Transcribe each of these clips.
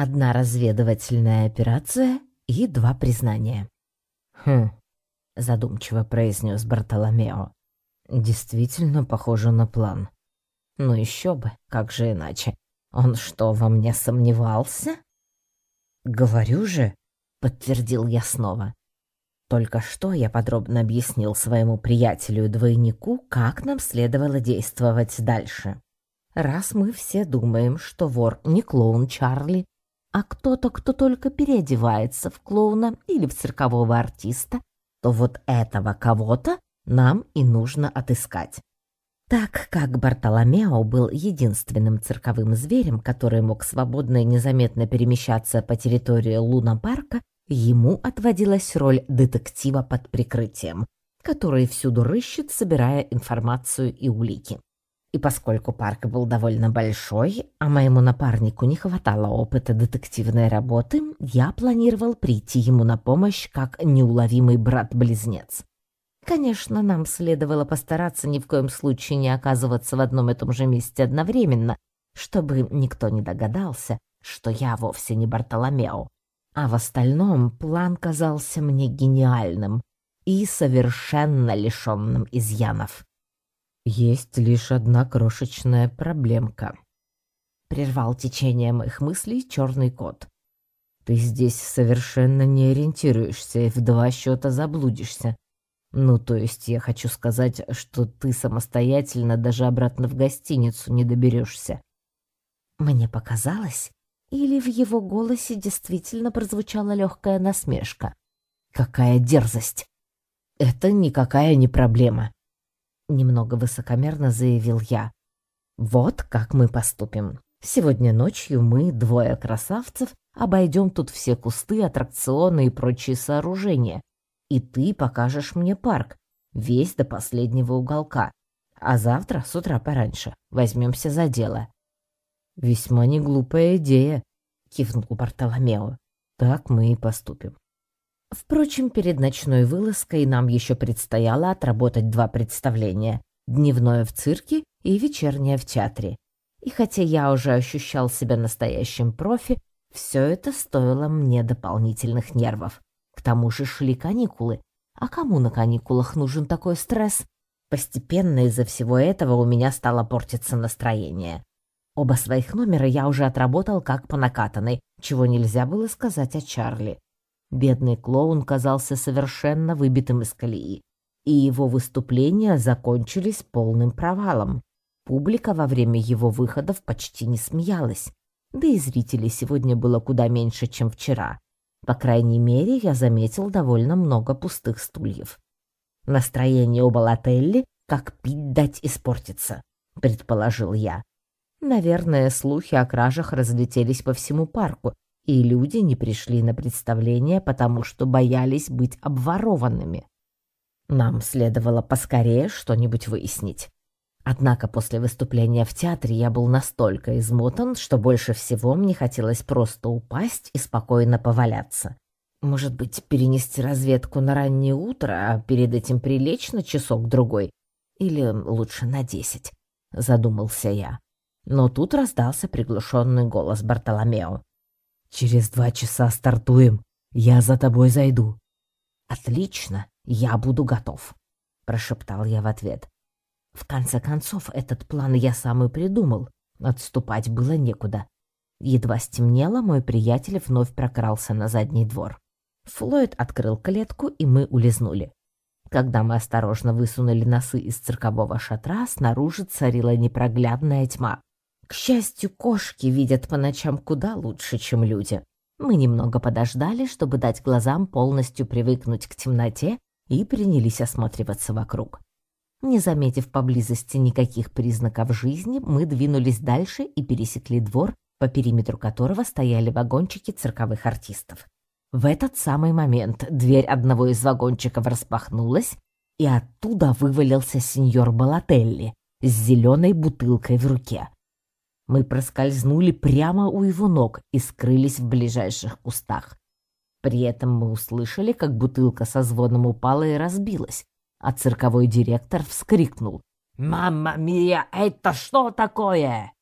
Одна разведывательная операция и два признания. «Хм», — задумчиво произнес Бартоломео. «Действительно похоже на план. Ну еще бы, как же иначе? Он что, во мне сомневался?» «Говорю же», — подтвердил я снова. Только что я подробно объяснил своему приятелю-двойнику, как нам следовало действовать дальше. Раз мы все думаем, что вор не клоун Чарли, а кто-то, кто только переодевается в клоуна или в циркового артиста, то вот этого кого-то нам и нужно отыскать. Так как Бартоломео был единственным цирковым зверем, который мог свободно и незаметно перемещаться по территории Луна-парка, ему отводилась роль детектива под прикрытием, который всюду рыщет, собирая информацию и улики. И поскольку парк был довольно большой, а моему напарнику не хватало опыта детективной работы, я планировал прийти ему на помощь как неуловимый брат-близнец. Конечно, нам следовало постараться ни в коем случае не оказываться в одном и том же месте одновременно, чтобы никто не догадался, что я вовсе не Бартоломео. А в остальном план казался мне гениальным и совершенно лишенным изъянов. «Есть лишь одна крошечная проблемка», — прервал течение моих мыслей черный кот. «Ты здесь совершенно не ориентируешься и в два счета заблудишься. Ну, то есть я хочу сказать, что ты самостоятельно даже обратно в гостиницу не доберешься. Мне показалось, или в его голосе действительно прозвучала легкая насмешка. Какая дерзость! Это никакая не проблема. Немного высокомерно заявил я. Вот как мы поступим. Сегодня ночью мы, двое красавцев, обойдем тут все кусты, аттракционы и прочие сооружения, и ты покажешь мне парк, весь до последнего уголка. А завтра с утра пораньше возьмемся за дело». «Весьма не глупая идея», — кивнул Бартоломео. «Так мы и поступим». Впрочем, перед ночной вылазкой нам еще предстояло отработать два представления — дневное в цирке и вечернее в театре. И хотя я уже ощущал себя настоящим профи, все это стоило мне дополнительных нервов. К тому же шли каникулы. А кому на каникулах нужен такой стресс? Постепенно из-за всего этого у меня стало портиться настроение. Оба своих номера я уже отработал как по накатанной, чего нельзя было сказать о Чарли. Бедный клоун казался совершенно выбитым из колеи, и его выступления закончились полным провалом. Публика во время его выходов почти не смеялась, да и зрителей сегодня было куда меньше, чем вчера. По крайней мере, я заметил довольно много пустых стульев. Настроение у Балателли как пить дать испортится, предположил я. Наверное, слухи о кражах разлетелись по всему парку, и люди не пришли на представление, потому что боялись быть обворованными. Нам следовало поскорее что-нибудь выяснить. Однако после выступления в театре я был настолько измотан, что больше всего мне хотелось просто упасть и спокойно поваляться. Может быть, перенести разведку на раннее утро, а перед этим прилечь на часок-другой? Или лучше на десять? Задумался я. Но тут раздался приглушенный голос Бартоломео. «Через два часа стартуем. Я за тобой зайду». «Отлично, я буду готов», — прошептал я в ответ. В конце концов, этот план я сам и придумал. Отступать было некуда. Едва стемнело, мой приятель вновь прокрался на задний двор. Флойд открыл клетку, и мы улизнули. Когда мы осторожно высунули носы из циркового шатра, снаружи царила непроглядная тьма. К счастью, кошки видят по ночам куда лучше, чем люди. Мы немного подождали, чтобы дать глазам полностью привыкнуть к темноте, и принялись осматриваться вокруг. Не заметив поблизости никаких признаков жизни, мы двинулись дальше и пересекли двор, по периметру которого стояли вагончики цирковых артистов. В этот самый момент дверь одного из вагончиков распахнулась, и оттуда вывалился сеньор Балателли с зеленой бутылкой в руке. Мы проскользнули прямо у его ног и скрылись в ближайших кустах. При этом мы услышали, как бутылка со звоном упала и разбилась, а цирковой директор вскрикнул. «Мамма мия, это что такое?»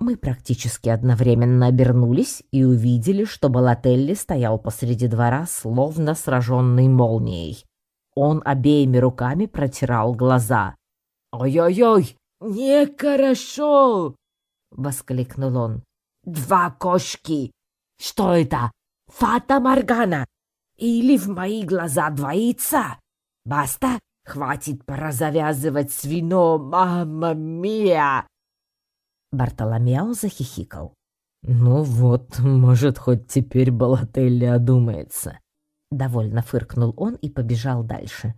Мы практически одновременно обернулись и увидели, что Балателли стоял посреди двора, словно сраженный молнией. Он обеими руками протирал глаза. «Ой-ой-ой, нехорошо!» — воскликнул он. «Два кошки! Что это? Фата Моргана! Или в мои глаза двоится? Баста, хватит, пора завязывать с вином, мама мия!» Бартоломео захихикал. «Ну вот, может, хоть теперь Балателли одумается». Довольно фыркнул он и побежал дальше.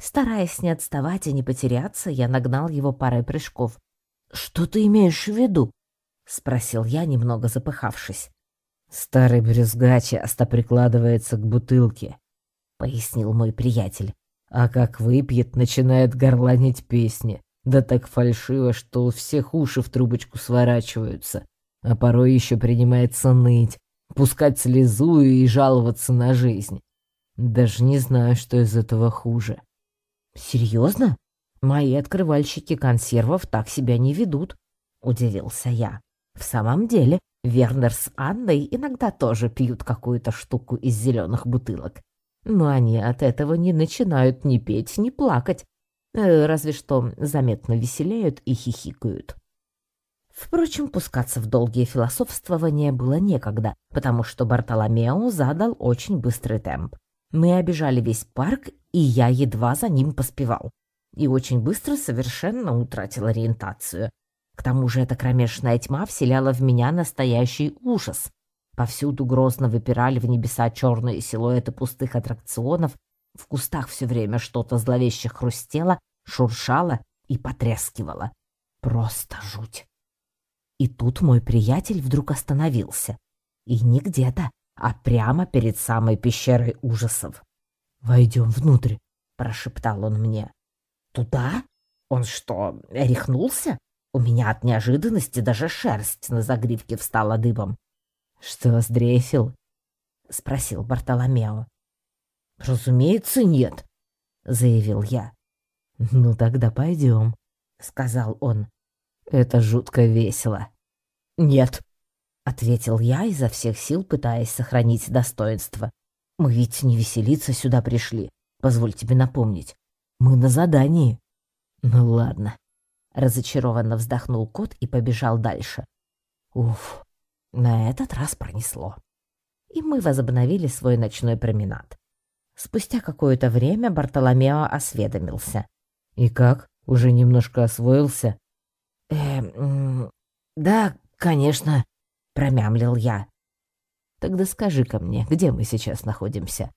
Стараясь не отставать и не потеряться, я нагнал его парой прыжков. «Что ты имеешь в виду?» — спросил я, немного запыхавшись. «Старый брюзга часто прикладывается к бутылке», — пояснил мой приятель. «А как выпьет, начинает горланить песни. Да так фальшиво, что у всех уши в трубочку сворачиваются, а порой еще принимается ныть, пускать слезу и жаловаться на жизнь. Даже не знаю, что из этого хуже. Серьезно? Мои открывальщики консервов так себя не ведут, удивился я. В самом деле, Вернер с Анной иногда тоже пьют какую-то штуку из зеленых бутылок. Но они от этого не начинают ни петь, ни плакать. Э, разве что заметно веселеют и хихикают. Впрочем, пускаться в долгие философствования было некогда, потому что Бартоломео задал очень быстрый темп. Мы обижали весь парк, и я едва за ним поспевал. И очень быстро совершенно утратил ориентацию. К тому же эта кромешная тьма вселяла в меня настоящий ужас. Повсюду грозно выпирали в небеса черные силуэты пустых аттракционов, в кустах все время что-то зловеще хрустело, шуршало и потрескивало. Просто жуть. И тут мой приятель вдруг остановился. И не где-то, а прямо перед самой пещерой ужасов. «Войдем внутрь», — прошептал он мне. «Туда? Он что, рехнулся?» У меня от неожиданности даже шерсть на загривке встала дыбом. «Что, сдрейфил?» — спросил Бартоломео. «Разумеется, нет», — заявил я. «Ну тогда пойдем», — сказал он. «Это жутко весело». «Нет», — ответил я изо всех сил, пытаясь сохранить достоинство. «Мы ведь не веселиться сюда пришли, позволь тебе напомнить. Мы на задании». «Ну ладно», — разочарованно вздохнул кот и побежал дальше. «Уф, на этот раз пронесло». И мы возобновили свой ночной променад. Спустя какое-то время Бартоломео осведомился. «И как? Уже немножко освоился?» «Э, да, конечно», — промямлил я. «Тогда скажи-ка мне, где мы сейчас находимся?»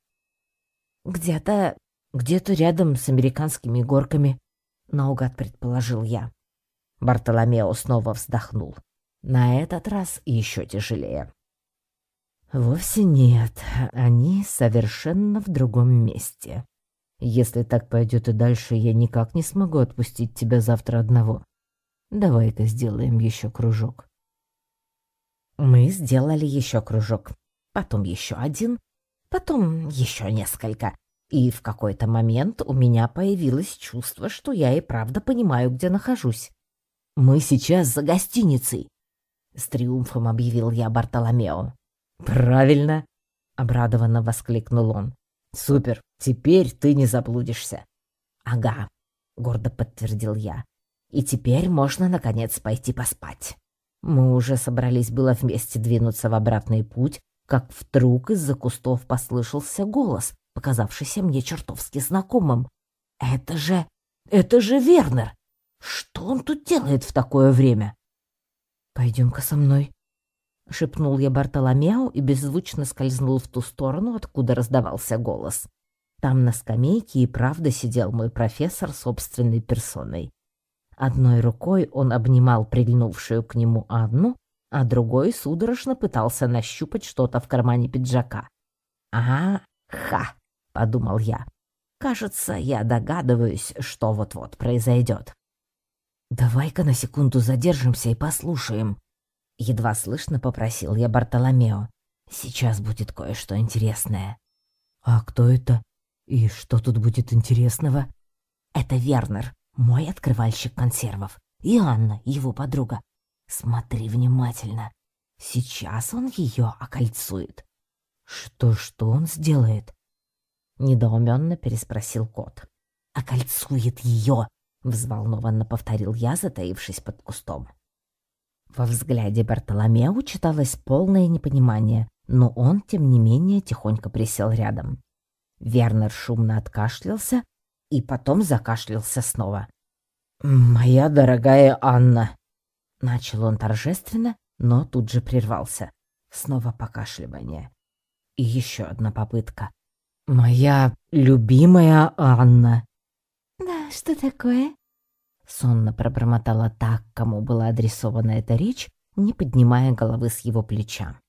«Где-то... где-то рядом с американскими горками», — наугад предположил я. Бартоломео снова вздохнул. На этот раз еще тяжелее. Вовсе нет, они совершенно в другом месте. Если так пойдет и дальше, я никак не смогу отпустить тебя завтра одного. Давай-ка сделаем еще кружок. Мы сделали еще кружок, потом еще один, потом еще несколько. И в какой-то момент у меня появилось чувство, что я и правда понимаю, где нахожусь. «Мы сейчас за гостиницей», — с триумфом объявил я Бартоломео. «Правильно!» — обрадованно воскликнул он. «Супер! Теперь ты не заблудишься!» «Ага», — гордо подтвердил я. «И теперь можно, наконец, пойти поспать». Мы уже собрались было вместе двинуться в обратный путь, как вдруг из-за кустов послышался голос, показавшийся мне чертовски знакомым. «Это же... это же Вернер! Что он тут делает в такое время?» «Пойдем-ка со мной», — шепнул я Бартоломеу и беззвучно скользнул в ту сторону, откуда раздавался голос. Там на скамейке и правда сидел мой профессор собственной персоной. Одной рукой он обнимал прильнувшую к нему Анну, а другой судорожно пытался нащупать что-то в кармане пиджака. «Ага, ха!» — подумал я. «Кажется, я догадываюсь, что вот-вот произойдет». «Давай-ка на секунду задержимся и послушаем», Едва слышно попросил я Бартоломео. Сейчас будет кое-что интересное. А кто это? И что тут будет интересного? Это Вернер, мой открывальщик консервов. И Анна, его подруга. Смотри внимательно. Сейчас он ее окольцует. Что-что он сделает? Недоуменно переспросил кот. Окольцует ее, взволнованно повторил я, затаившись под кустом. Во взгляде Бартоломеу читалось полное непонимание, но он, тем не менее, тихонько присел рядом. Вернер шумно откашлялся и потом закашлялся снова. «Моя дорогая Анна!» Начал он торжественно, но тут же прервался. Снова покашливание. И еще одна попытка. «Моя любимая Анна!» «Да, что такое?» Сонно пробормотала так, кому была адресована эта речь, не поднимая головы с его плеча.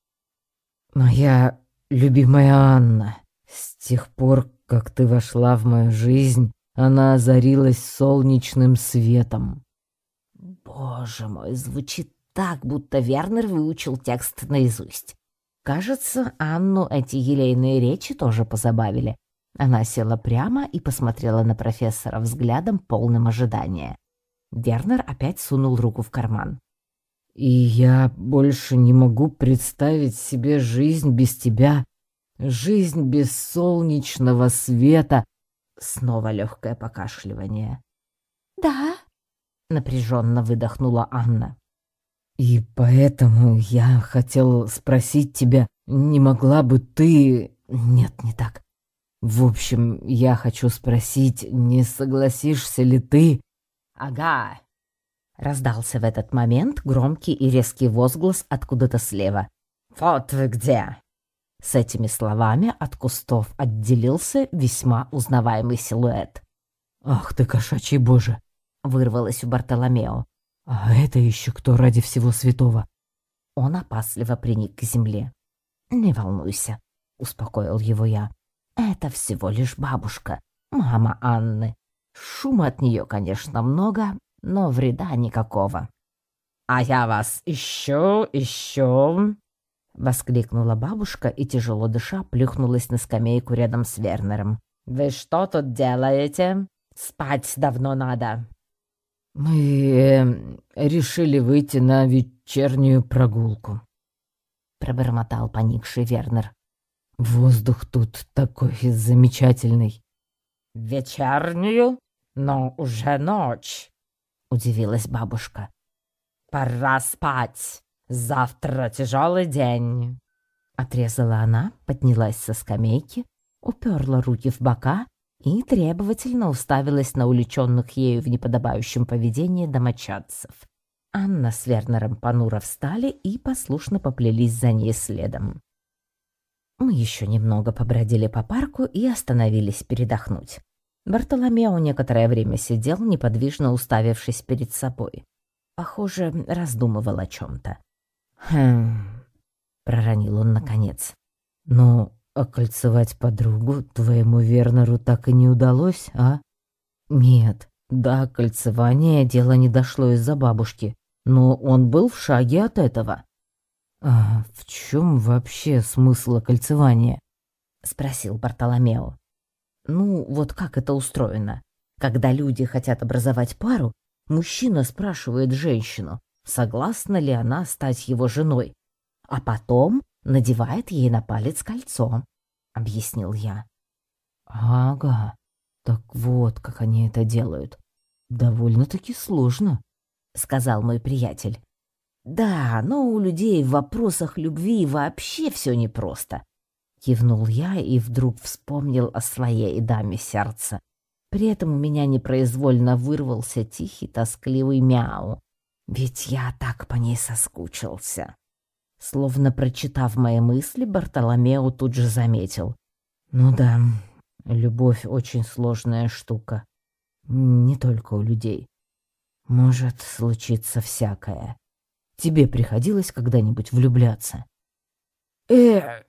«Моя любимая Анна, с тех пор, как ты вошла в мою жизнь, она озарилась солнечным светом». Боже мой, звучит так, будто Вернер выучил текст наизусть. Кажется, Анну эти елейные речи тоже позабавили. Она села прямо и посмотрела на профессора взглядом, полным ожидания. Вернер опять сунул руку в карман. «И я больше не могу представить себе жизнь без тебя, жизнь без солнечного света». Снова легкое покашливание. «Да», — напряженно выдохнула Анна. «И поэтому я хотел спросить тебя, не могла бы ты...» «Нет, не так. В общем, я хочу спросить, не согласишься ли ты...» «Ага!» Раздался в этот момент громкий и резкий возглас откуда-то слева. «Вот вы где!» С этими словами от кустов отделился весьма узнаваемый силуэт. «Ах ты, кошачий боже!» — вырвалось у Бартоломео. «А это еще кто ради всего святого?» Он опасливо приник к земле. «Не волнуйся», — успокоил его я. «Это всего лишь бабушка, мама Анны. Шума от нее, конечно, много, но вреда никакого. «А я вас ищу, ищу!» Воскликнула бабушка и, тяжело дыша, плюхнулась на скамейку рядом с Вернером. «Вы что тут делаете? Спать давно надо!» «Мы э, решили выйти на вечернюю прогулку», — пробормотал поникший Вернер. «Воздух тут такой замечательный». «Вечернюю?» «Но уже ночь», — удивилась бабушка. «Пора спать. Завтра тяжелый день». Отрезала она, поднялась со скамейки, уперла руки в бока и требовательно уставилась на уличенных ею в неподобающем поведении домочадцев. Анна с Вернером понуро встали и послушно поплелись за ней следом. Мы еще немного побродили по парку и остановились передохнуть. Бартоломео некоторое время сидел, неподвижно уставившись перед собой. Похоже, раздумывал о чем-то. «Хм...» — проронил он наконец. «Но окольцевать подругу твоему Вернеру так и не удалось, а?» «Нет, до кольцевания дело не дошло из-за бабушки, но он был в шаге от этого». «А в чем вообще смысл окольцевания?» — спросил Бартоломео. Ну, вот как это устроено? Когда люди хотят образовать пару, мужчина спрашивает женщину, согласна ли она стать его женой, а потом надевает ей на палец кольцо, — объяснил я. «Ага, так вот, как они это делают. Довольно-таки сложно», — сказал мой приятель. «Да, но у людей в вопросах любви вообще все непросто. Кивнул я и вдруг вспомнил о своей даме сердца. При этом у меня непроизвольно вырвался тихий тоскливый мяу. Ведь я так по ней соскучился. Словно прочитав мои мысли, Бартоломео тут же заметил. «Ну да, любовь очень сложная штука. Не только у людей. Может случиться всякое. Тебе приходилось когда-нибудь влюбляться?» «Э,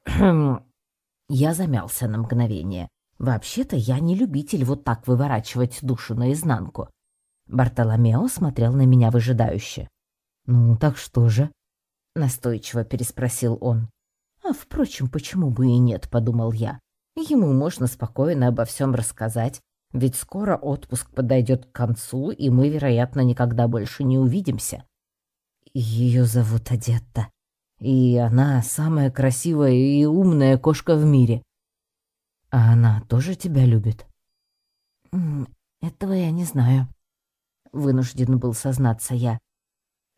я замялся на мгновение. Вообще-то я не любитель вот так выворачивать душу наизнанку. Бартоломео смотрел на меня выжидающе. «Ну, так что же?» — настойчиво переспросил он. «А, впрочем, почему бы и нет?» — подумал я. «Ему можно спокойно обо всем рассказать, ведь скоро отпуск подойдет к концу, и мы, вероятно, никогда больше не увидимся». Ее зовут Адетта. И она самая красивая и умная кошка в мире. А она тоже тебя любит? Этого я не знаю. Вынужден был сознаться я.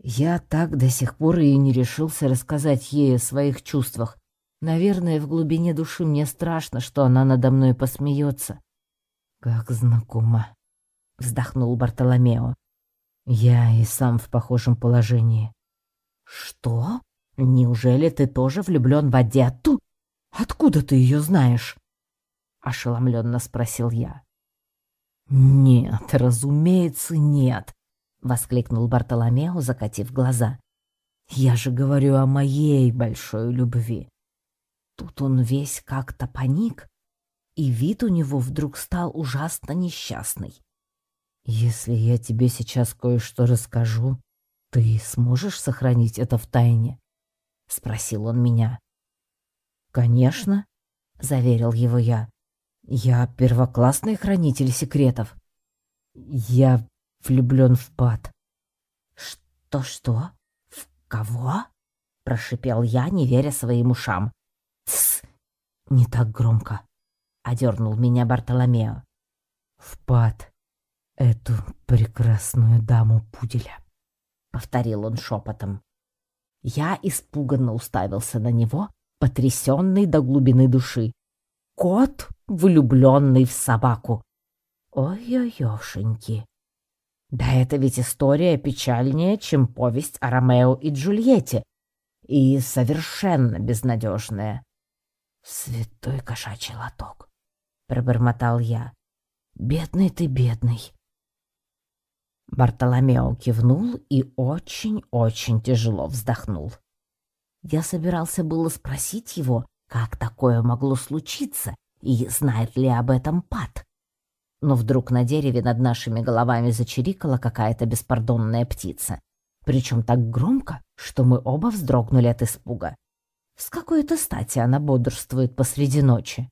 Я так до сих пор и не решился рассказать ей о своих чувствах. Наверное, в глубине души мне страшно, что она надо мной посмеется. Как знакомо, вздохнул Бартоломео. Я и сам в похожем положении. Что? Неужели ты тоже влюблен в Адетту? Откуда ты ее знаешь? ошеломленно спросил я. Нет, разумеется, нет, воскликнул Бартоломео, закатив глаза. Я же говорю о моей большой любви. Тут он весь как-то паник, и вид у него вдруг стал ужасно несчастный. Если я тебе сейчас кое-что расскажу, ты сможешь сохранить это в тайне? спросил он меня. Конечно, заверил его я. Я первоклассный хранитель секретов. Я влюблен в Пат. Что-что? В кого? прошипел я, не веря своим ушам. Тсс, не так громко, одернул меня Бартоломео. В Пат, эту прекрасную даму Пуделя, повторил он шепотом. Я испуганно уставился на него, потрясенный до глубины души. Кот, влюбленный в собаку. Ой-ой-ошеньки. Да это ведь история печальнее, чем повесть о Ромео и Джульетте, и совершенно безнадежная. Святой кошачий лоток, пробормотал я. Бедный ты, бедный. Бартоломео кивнул и очень-очень тяжело вздохнул. Я собирался было спросить его, как такое могло случиться и знает ли об этом Пат. Но вдруг на дереве над нашими головами зачирикала какая-то беспардонная птица, причем так громко, что мы оба вздрогнули от испуга. С какой-то стати она бодрствует посреди ночи.